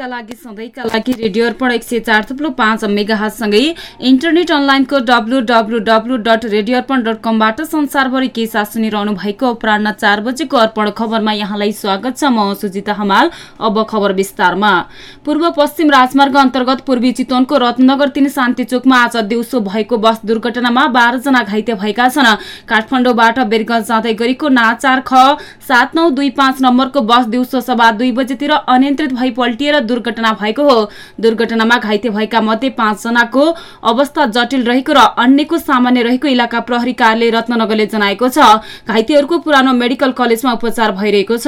सबैका लागि सधैँका लागि रेडियो अर्पण एक सय चार थुप्रो पाँच मेगाहातसँगै इन्टरनेट अनलाइनको W W W dot radio Arpan dot कमबाट संसारभरि के साथ सुनिरहनु भएको अपरान्न चार बजेको अर्पण खबरमा यहाँलाई स्वागत छ। म सुजिता हमाल अब खबर विस्तारमा। पूर्व पश्चिम राजमार्ग अन्तर्गत पूर्वी चितवनको रत्नगर तीन शान्ति चोकमा आज दिउँसो भएको बस दुर्घटनामा बाह्रजना घाइते भएका छन्। काठमाडौँबाट बेरगंज जाँदै गरेको नाचार ख सात नौ दुई पाँच नम्बरको बस दिउँसो सभा दुई बजेतिर अनियन्त्रित भई पल्टिएर दुर्घटना भएको हो। दुर्घटनामा घाइते भएका मध्ये पाँचजनाको अवस्था जटिल रहेको र अन्यको सामान्य रहेको इलाका प्रहरी कार्यालय रत्नगरले जनाएको छ। घाइतेहरूको पुरानो मेडिकल कलेजमा उपचार भइरहेको छ।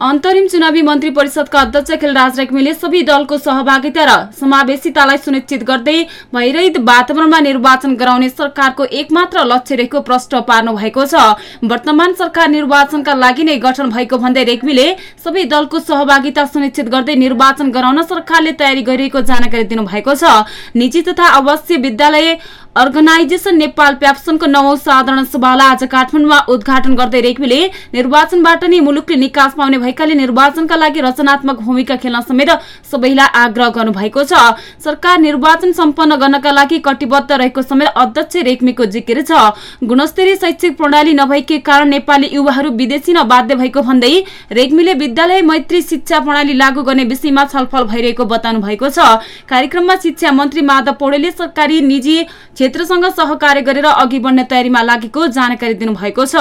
अन्तरिम चुनावी मन्त्री परिषदका अध्यक्ष खेलराज रेग्मीले सबै दलको सहभागिता र समावेशितालाई सुनिश्चित गर्दै भइरहित वातावरणमा निर्वाचन गराउने सरकारको एकमात्र लक्ष्य रहेको प्रश्न पार्नु भएको छ। वर्तमान सरकार निर्वाचनका लागि नै गठन भएको भन्दै रेग्मीले सबै दलको सहभागिता सुनिश्चित गर्दै निर्वाचन गराउन सरकारले तयारी गरिरहेको जानकारी दिनुभएको छ। निजी तथा आवासीय विद्यालय अर्गनाइजेशन नेपाल प्याप्सनको नवौं साधारण सभालाई आज काठमाडौँमा उद्घाटन गर्दै रेग्मीले निर्वाचनबाट नै मुलुकले निकास पाउने भएकाले निर्वाचनका लागि रचनात्मक भूमिका खेल्न समेत सबैलाई आग्रह गर्नुभएको छ। सरकार निर्वाचन सम्पन्न गर्नका लागि कटिबद्ध रहेको समेत अध्यक्ष रेग्मीको जिकिर छ। गुणस्तरीय शैक्षिक प्रणाली नभएकै कारण नेपाली युवाहरू विदेशी बाध्य भएको भन्दै रेग्मीले विद्यालय मैत्री शिक्षा प्रणाली लागू गर्ने विषयमा छलफल भइरहेको बताउनु भएको छ। कार्यक्रममा शिक्षा मन्त्री माधव पौडेलले सरकारी निजी क्षेत्रसँग सहकार्य गरेर अघि बढ्ने तयारीमा लागेको जानकारी दिनुभएको छ।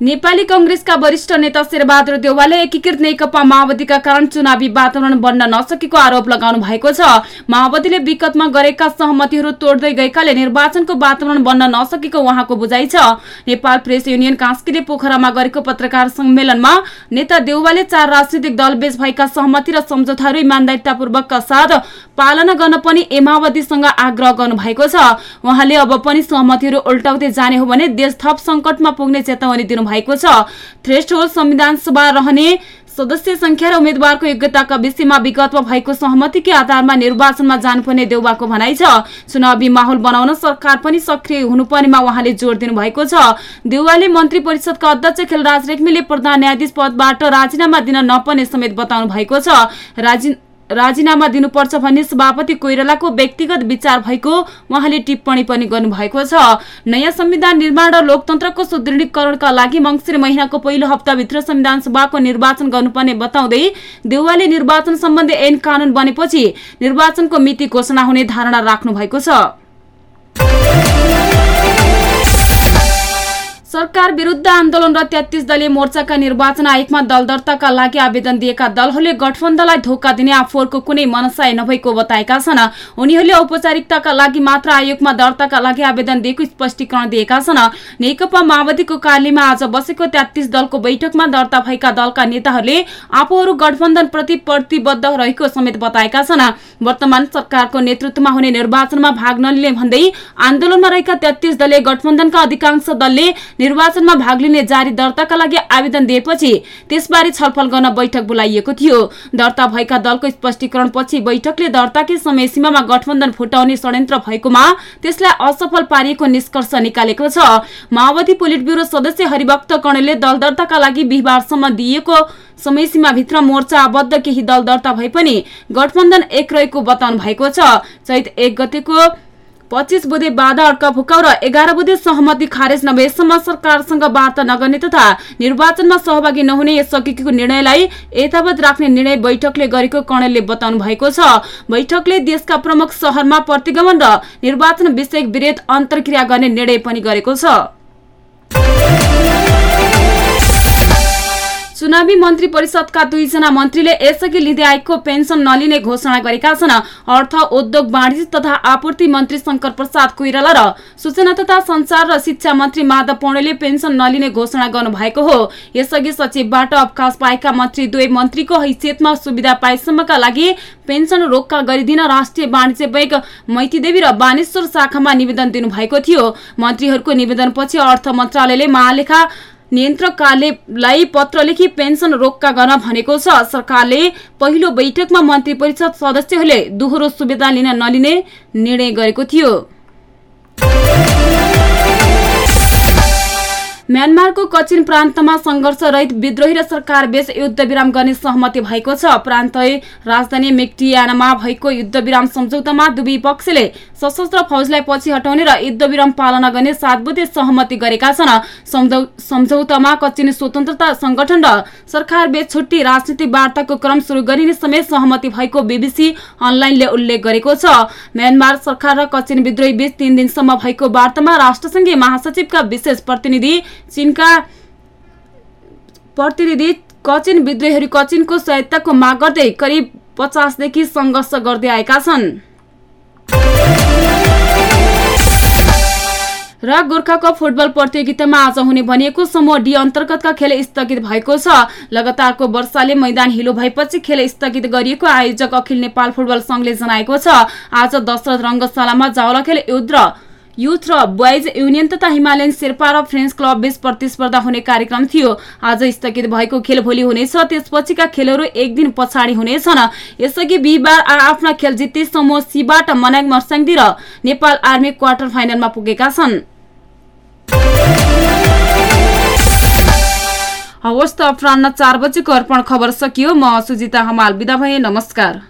नेपाली कंग्रेसका वरिष्ठ नेता शेरबहादुर देवालले एकीकृत नेकपा माओवादीका कारण चुनावी वातावरण बन्न नसकेको आरोप लगाउनु भएको छ। माओवादीले विगतमा गरेका सहमतिहरू तोड्दै गएकाले निर्वाचनको वातावरण बन्न नसकेको उहाँको बुझाइ छ। नेपाल प्रेस युनियन कास्कीले पोखरामा गरेको पत्रकार सम्मेलनमा नेता देउवाले चार राजनीतिक दलबीच भएका सहमति र सम्झौताहरू इमान्दारितापूर्वकका साथ पालना गर्न पनि ए माओवादीसँग आग्रह गर्नु भएको छ। उहाँले अब पनि सहमतिहरू उल्टाउँदै जाने हो भने देश थप संकटमा पुग्ने चेतावनी दिनु भएको छ। थ्रेस्ट होल संविधान सभा रहने सदस्य संख्या र उम्मेद्वारको योग्यताका विषयमा विगतमा भएको सहमतिकै आधारमा निर्वाचनमा जानुपर्ने देउबाको भनाइ छ। चुनावी माहौल बनाउन सरकार पनि सक्रिय हुनुपर्नेमा उहाँले जोड़ दिनु भएको छ। देउवाले मन्त्री परिषदका अध्यक्ष खेलराज रेग्मीले प्रधान न्यायाधीश पदबाट राजीनामा दिन नपर्ने समेत बताउनु भएको छ राजीनामा दिनुपर्छ भन्ने सभापति कोइरालाको व्यक्तिगत विचार भएको उहाँले टिप्पणी पनि गर्नुभएको छ। नयाँ संविधान निर्माण र लोकतन्त्रको सुदृढीकरणका लागि मङ्सिर महिनाको पहिलो हप्ताभित्र संविधान सभाको निर्वाचन गर्नुपर्ने बताउँदै देउवाले निर्वाचन सम्बन्धी ऐन कानून बनेपछि निर्वाचनको मिति घोषणा हुने धारणा राख्नु भएको छ। सरकार विरुद्ध आन्दोलन र तेत्तीस दलीय मोर्चाका निर्वाचन आयोगमा दल दर्ताका लागि आवेदन दिएका दलहरूले गठबन्धनलाई धोका दिने आफूहरूको कुनै मनसाय नभएको बताएका छन्। उनीहरूले औपचारिकताका लागि मात्र आयोगमा दर्ताका लागि आवेदन दिएको स्पष्टीकरण दिएका छन्। नेकपा माओवादीको कार्यालयमा आज बसेको तेत्तीस दलको बैठकमा दर्ता भएका दलका नेताहरूले आफूहरू गठबन्धन प्रति प्रतिबद्ध रहेको समेत बताएका छन्। वर्तमान सरकारको नेतृत्वमा हुने निर्वाचनमा भाग नलिने भन्दै आन्दोलनमा रहेका तेत्तीस दलीय गठबन्धनका अधिकांश दलले निर्वाचनमा भाग लिने जारी दर्ताका लागि आवेदन दिएपछि त्यसबारे छलफल गर्न बैठक बोलाइएको थियो। दर्ता भएका दलको स्पष्टीकरण पछि बैठकले दर्ताकै समय सीमामा गठबन्धन फुटाउने षड्यन्त्र भएकोमा त्यसलाई असफल पारिएको निष्कर्ष निकालेको छ। माओवादी पोलिट ब्युरो सदस्य हरिभक्त कणेलले दल दर्ताका लागि बिहिबारसम्म दिइएको समयसीमाभित्र मोर्चा आबद्ध केही दल दर्ता भए पनि गठबन्धन एक रहेको बताउनु भएको छ। चैत एक गतेको पच्चिस बुधे बाधा अड्का फुकाउ र एघार बुधे सहमति खारेज नभएसम्म सरकारसँग वार्ता नगर्ने तथा निर्वाचनमा सहभागी नहुने यसअघिको निर्णयलाई यथावत राख्ने निर्णय बैठकले गरेको कणेलले बताउनु भएको छ। बैठकले देशका प्रमुख शहरमा प्रतिगमन र निर्वाचन विषयक विरोध अन्तर्क्रिया गर्ने निर्णय पनि गरेको छ। चुनावी मन्त्री परिषदका दुईजना मन्त्रीले यसअघि लिँदै आएको पेन्सन नलिने घोषणा गरेका छन्। अर्थ उद्योग वाणिज्य तथा आपूर्ति मन्त्री शंकर प्रसाद कोइराला र सूचना तथा संचार र शिक्षा मन्त्री माधव पौडेलले पेन्सन नलिने घोषणा गर्नुभएको हो। यसअघि सचिवबाट अवकाश पाएका मन्त्री दुवै मन्त्रीको हैसियतमा सुविधा पाएसम्मका लागि पेन्सन रोक्का गरिदिन राष्ट्रिय वाणिज्य बैंक मैतीदेवी र बानेश्वर शाखामा निवेदन दिनुभएको थियो। मन्त्रीहरूको निवेदनपछि अर्थ मन्त्रालयले महालेखा नियन्त्रक कार्यालयलाई पत्र लेखी पेन्सन रोक्का गर्न भनेको छ। सरकारले पहिलो बैठकमा मन्त्री परिषद सदस्यहरूले दोहोरो सुविधा लिन नलिने निर्णय गरेको थियो। म्यानमारको कचिन प्रान्तमा संघर्ष रहित विद्रोही र सरकार बीच युद्ध विराम गर्ने सहमति भएको छ। प्रान्त राजधानी मेक्टियानामा भएको युद्ध विराम सम्झौतामा दुवै पक्षले सशस्त्र फौजलाई पछि हटाउने र युद्ध विराम पालना गर्ने सात बुधे सहमति गरेका छन्। सम्झौतामा कचिन स्वतन्त्रता संगठन र सरकार बीच छुट्टी राजनीतिक वार्ताको क्रम शुरू गरिने समय सहमति भएको बीबीसी अनलाइनले उल्लेख गरेको छ। म्यानमार सरकार र कचिन विद्रोही बीच तीन दिनसम्म भएको वार्तामा राष्ट्रसंघीय महासचिवका विशेष प्रतिनिधि चीनका प्रतिनिधि कचिन विद्रोहीहरू कचिनको सहायताको माग गर्दै करिब पचासदेखि संघर्ष गर्दै आएका छन्। र गोर्खा कप फुटबल प्रतियोगितामा आज हुने भनिएको समूह डी अन्तर्गतका खेल स्थगित भएको छ। लगातारको वर्षाले मैदान हिलो भएपछि खेल स्थगित गरिएको आयोजक अखिल नेपाल फुटबल संघले जनाएको छ। आज दशरथ रङ्गशालामा जावला खेल युद्ध युथ र बोइज युनियन तथा हिमालयन शेर्पा र फ्रेन्च क्लब बीच प्रतिस्पर्धा हुने कार्यक्रम थियो। आज स्थगित भएको खेल भोलि हुनेछ त्यसपछिका खेलहरू एक दिन पछाडि हुनेछन्। यसअघि बिहिबार आफ्ना खेल जित्दै समूह सीबाट मनाङ मर्साङदी र नेपाल आर्मी क्वार्टर फाइनलमा पुगेका छन्। हवस् त अपरान्न चार बजेको अर्पण खबर सकियो। म सुजिता हमाल बिदा भए नमस्कार।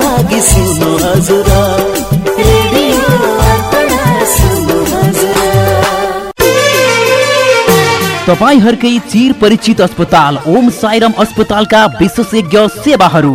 लागि सुन्नु हजुर। तपाईँहरूकै चिर परिचित अस्पताल ओम साइरम अस्पतालका विशेषज्ञ सेवाहरू।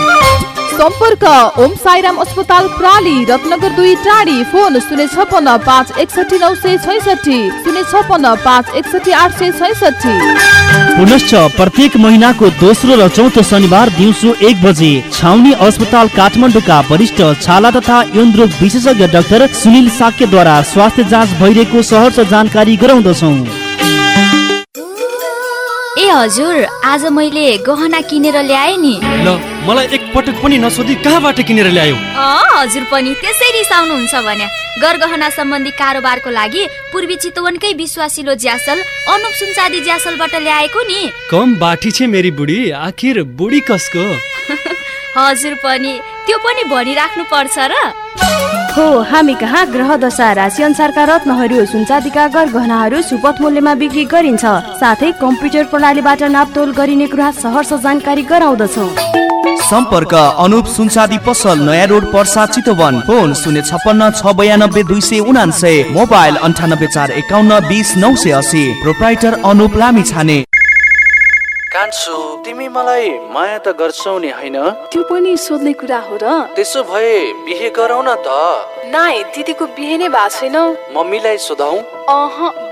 सम्पर्क। ओम साईराम अस्पताल प्राली रत्नगर दुई टाढी। फोन शून्य छपन्न पाँच एकसठी नौ सय छैसठी शून्य छपन्न पाँच एकसठी आठ सय छैसठी पुनश्च प्रत्येक महिनाको दोस्रो र चौथो शनिबार दिउँसो एक बजे छाउनी अस्पताल काठमाडौँका वरिष्ठ छाला तथा यौन रोग विशेषज्ञ डाक्टर सुनिल साक्यद्वारा स्वास्थ्य जाँच भइरहेको सहर्ष जानकारी गराउँदछौ। ए हजुर आज मैले गहना किनेर ल्याएँ नि। ल मलाई पटक पनि नसोधी कहाँबाट किनेर ल्यायो? अँ हजुर पनि त्यसै रिसाउनुहुन्छ भने। गरगहना सम्बन्धी कारोबारको लागि पूर्वी चितवनकै विश्वासिलो ज्यासल अनुप सुनचादी ज्यासलबाट ल्याएको नि। कम बाठी छे मेरी बुढी आखिर बुढी कसको? हजुर पनि त्यो पनि भनिराख्नु पर्छ र। हो हामी कहाँ ग्रह दशा राशि अनुसारका रत्नहरू सुनचाँदीका गहनाहरू सुपथ मूल्यमा बिक्री गरिन्छ। साथै कम्प्युटर प्रणालीबाट नापतोल गरिने कुरा सहर्ष जानकारी गराउँदछौ। सम्पर्क अनुप सुनसादी पसल नयाँ रोड पर्सा चितवन। फोन शून्य छप्पन्न छ बयानब्बे दुई सय उनान्सय। मोबाइल अन्ठानब्बे चार एकाउन्न बिस नौ सय असी प्रोप्राइटर अनुप लामी छाने कान्छु तिमी मलाई माया त गर्छौ नि होइन? त्यो पनि सोध्ने कुरा हो र। त्यसो भए बिहे गरौ न त। नाइ दिदीको बिहे नै भएको छैन मम्मीलाई सोधौ। अह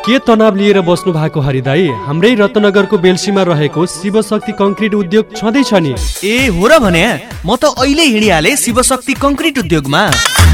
के तनाव लिएर बस्नु भएको हरिदाई? हाम्रै रत्नगरको बेल्सीमा रहेको शिवशक्ति कङ्क्रिट उद्योग छँदैछ नि। ए हो र भने म त अहिले हिँडिहालेँ शिवशक्ति कङ्क्रिट उद्योगमा।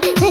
baby.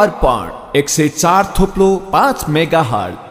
अर्पण एक सय चार थोप्लो पाँच मेगा हट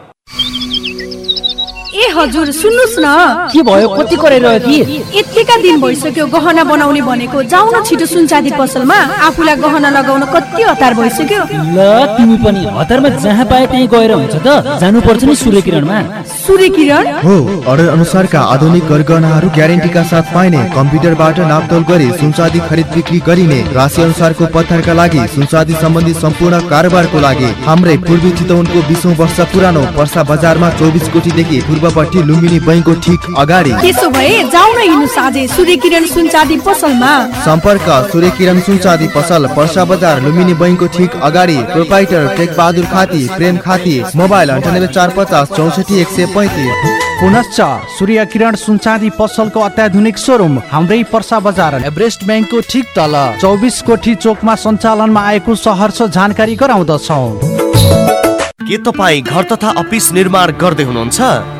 ए हजुर सुन्नुहोस् न। के भयो? कति गरेर कि यतिका दिन भइसक्यो गहना बनाउने भनेको जाउँ न छिटो सुनचाँदी पसलमा आफूलाई गहना लगाउन कति हतार भइसक्यो। ल तिमी पनि हतारमा जहाँ पाए त्यहीँ गएर हुन्छ त। जानुपर्छ नि सूर्य किरणमा सूर्य किरण हो अर्डर अनुसारका आधुनिक गरगहनाहरू ग्यारेन्टीका साथ पाइने कम्प्युटरबाट नापतोल गरी सुनचाँदी खरिद बिक्री गरिने राशि अनुसारको पत्थरका लागि सुनचाँदी सम्बन्धी सम्पूर्ण कारोबारको लागि हाम्रै पूर्वी चितवनको बिसौँ वर्ष पुरानो पर्सा बजारमा चौबिस कोटीदेखि पूर्वपट्टि लुम्बिनी बैङ्कको ठिक अगाडि। त्यसो भए जाउँ न हिँड्नु साझे सूर्य किरण सुनचाँदी पसलमा। सम्पर्क सूर्य किरण सुनचाँदी पसल पर्सा बजार लुम्बिनी बैङ्कको ठिक अगाडि प्रोपाइटर टेक बहादुर खाती प्रेम खाती मोबाइल अन्ठानब्बे चार पचास चौसठी एक सय पैँतिस। पुनश्च सूर्य किरण सुनचाँदी पसलको अत्याधुनिक सोरुम हाम्रै पर्सा बजार एभरेस्ट ब्याङ्कको ठिक तल चौबिस कोठी चोकमा सञ्चालनमा आएको सहरर्ष जानकारी गराउँदछौ। के तपाईँ घर तथा अफिस निर्माण गर्दै हुनुहुन्छ?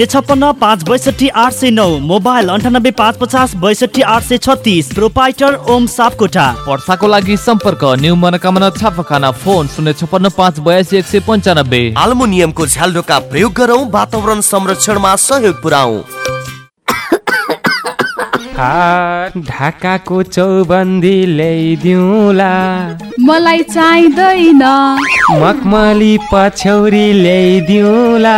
छप्पन्न पाँच बैसठी आठ सय नौ मोबाइल अन्ठानब्बे पाँच पचास बैसठी आठ सय छत्तिस प्रोपाइटर ओम सापकोटा वर्षाको लागि सम्पर्क न्यू मनोकामना छापाखाना फोन शून्य छप्पन्न पाँच बयासी एक सय पन्चानब्बे। आल्मुनियमको झ्यालडोका प्रयोग गरौँ वातावरण संरक्षणमा सहयोग पुऱ्याउ ढाकाको चौबन्दी ल्याइदिउँला। मलाई चाहिँदैन। मखमली पछौरी ल्याइदिउँला।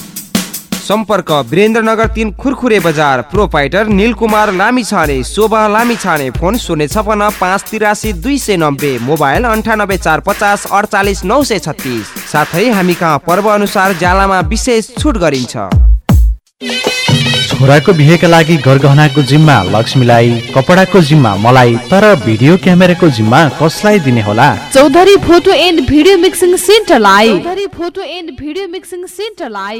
सम्पर्क वीरेन्द्रनगर तिन खुरखुरे बजार। प्रोपाइटर निलकुमार लामी छाने शोभा लामी छाने फोन शून्य छपन्न पाँच तिरासी दुई सय नब्बे मोबाइल अन्ठानब्बे चार पचास अडचालिस नौ सय छत्तिस। साथै हामी कहाँ पर्व अनुसार ज्यालामा विशेष छुट गरिन्छ। छोराको बिहेका लागि गरगहनाको जिम्मा लक्ष्मीलाई कपडाको जिम्मा मलाई तर भिडियो क्यामेराको जिम्मा कसलाई दिने होला? Chaudhary photo and video mixing सेन्टरलाई। Chaudhary photo and video mixing सेन्टरलाई।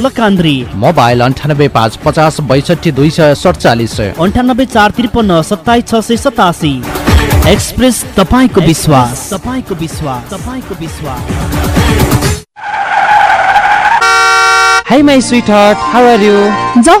Lakandri. Mobile अन्ठानब्बे पाँच पचास बैसठी दुई सय सडचालिस। अन्ठानब्बे चार त्रिपन्न सत्ताइस छ सय सतासी। एक्सप्रेस तपाईँको विश्वास। तपाईँको विश्वास। तपाईँको विश्वास। Hi my sweet heart how are you जाऊ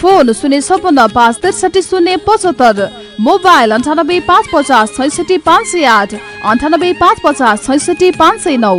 फोन शून्य छपन्न पाँच त्रिसठी शून्य पचहत्तर मोबाइल अन्ठानब्बे पाँच पचास छैसठी पाँच सय आठ अन्ठानब्बे पाँच पचास छैसठी पाँच सय नौ।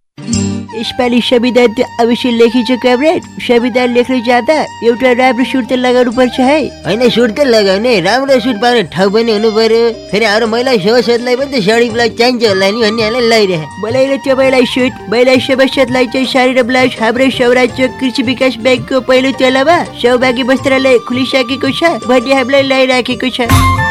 यसपालि संविधान त अवश्य लेखिन्छ कमरेड संविधान लेख्न जाँदा एउटा राम्रो सुट त लगाउनु पर्छ है होइन सुट त लगाउने राम्रो सुट पाउने ठाउँ पनि हुनु पर्यो फेरि हाम्रो महिला सभासदलाई पनि त साडी ब्लाउज चाहिन्छ होला नि भन्ने हामीलाई लगाइरहे मलाई र तपाईँलाई सुट महिला सभासदलाई चाहिँ साडी र ब्लाउज हाम्रो सौराज्य कृषि विकास ब्याङ्कको पहिलो तलामा सौभागी वस्त्रालय खुलिसकेको छ भन्ने हामीलाई लगाइराखेको छ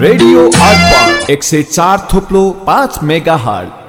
रेडियो अर्पण एक सय चार थोप्लो पाँच मेगा हट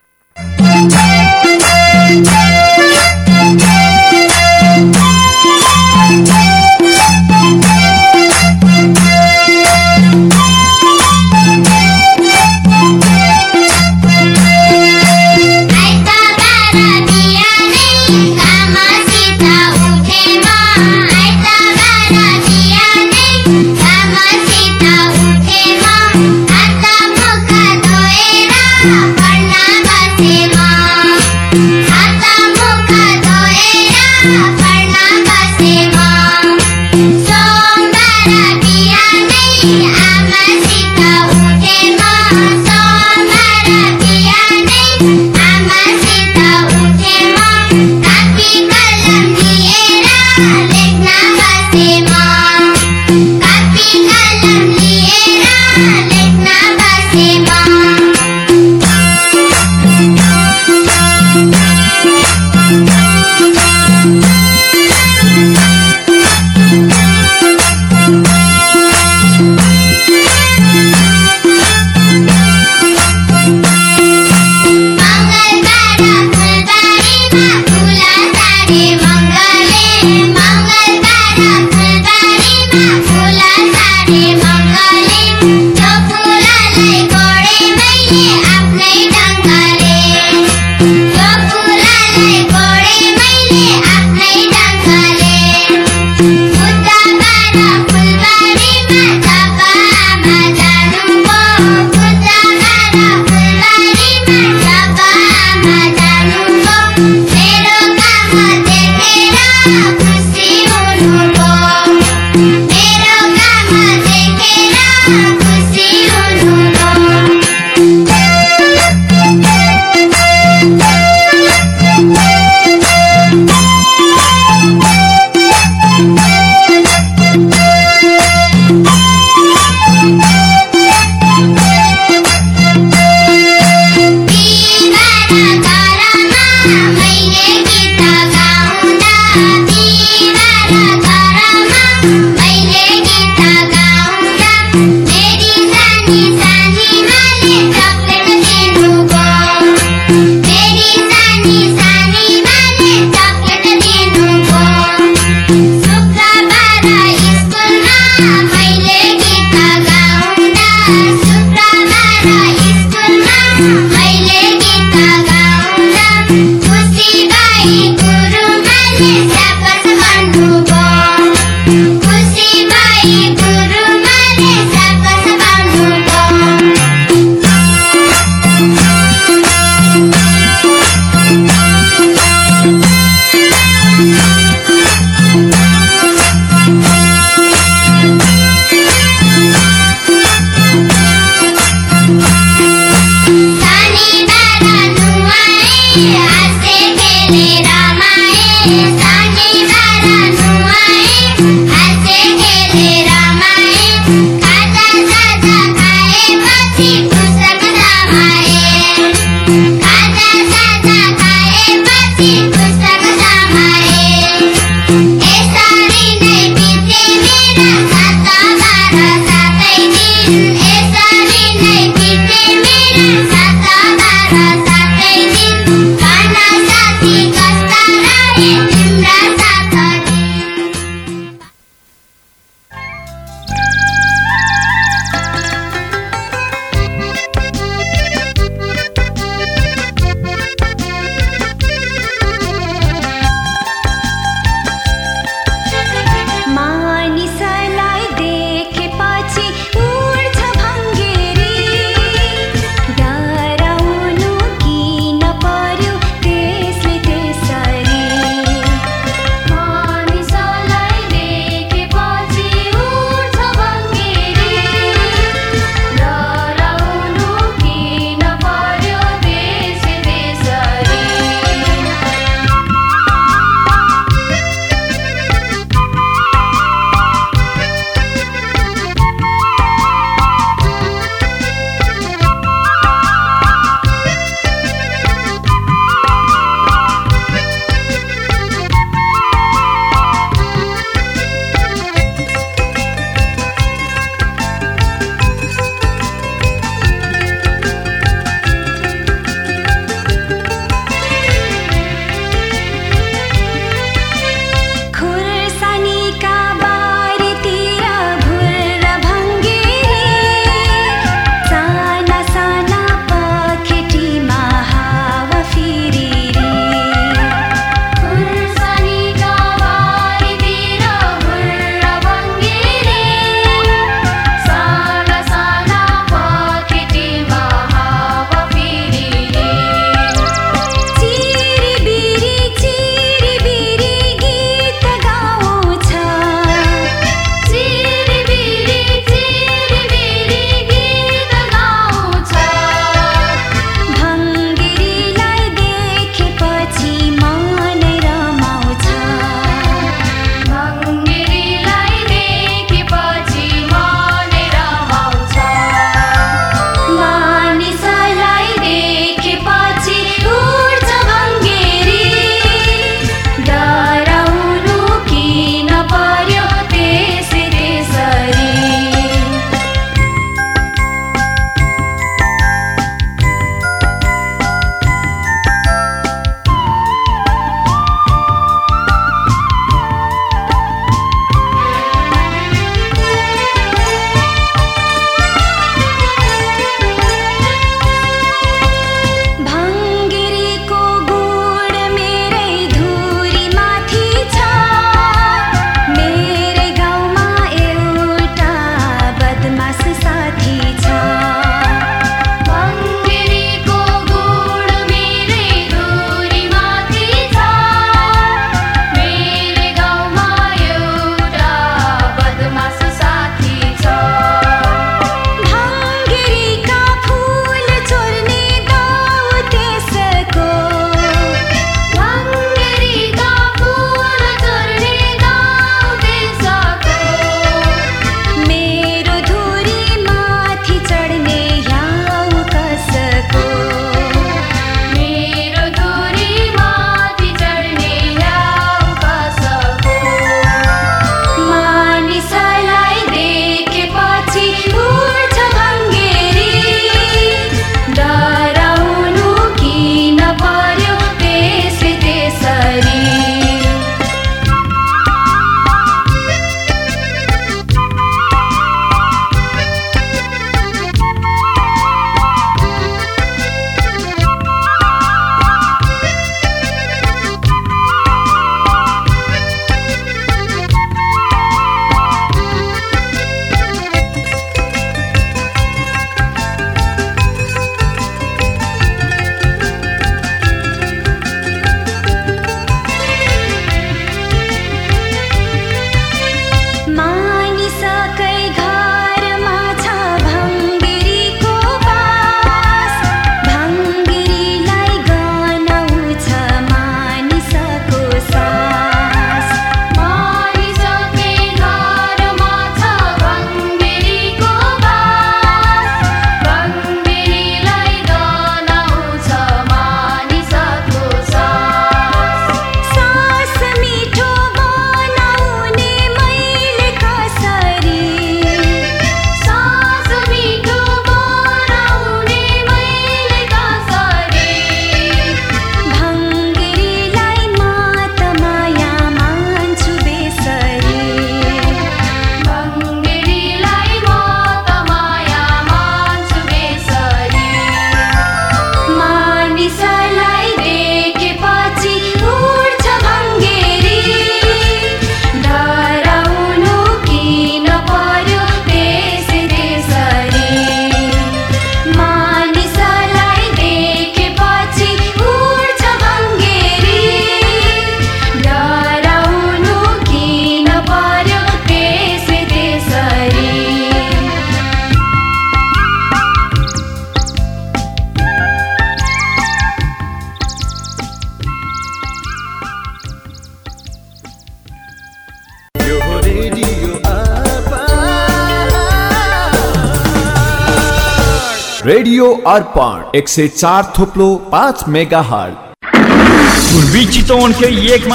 रेडियो अर्पण एक सय चार थोप्लो पाँच मेगा हट पूर्वी चितवन के एक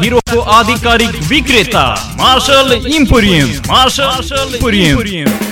हीरो को आधिकारिक विक्रेता Marshal emporium. Marshal Emporium.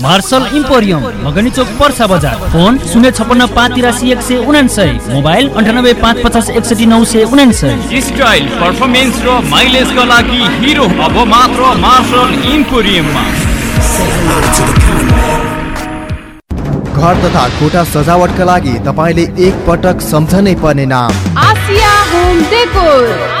Marshal emporium मगनी चोक पर्सा बजार फोन शून्य छपन्न पाँच तिरासी एक सय उनासय मोबाइल अन्ठानब्बे पाँच पचास एकसठी नौ सय उनासय स्टाइल पर्फर्मेन्स र माइलेजका लागि हिरो अब मात्र मार्शल इम्पोरियममा घर तथा कोठा सजावटका लागि तपाईँले एक पटक सम्झनै पर्ने नाम। Asia home decor.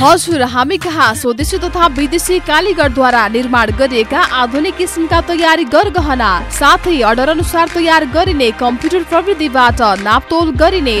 हजुर हामी कहाँ? स्वदेशी तथा विदेशी कालीगरद्वारा निर्माण गरिएका आधुनिक किसिमका तयारी गरगहना साथै अर्डर अनुसार तयार गरिने कम्प्युटर प्रविधिबाट नापतोल गरिने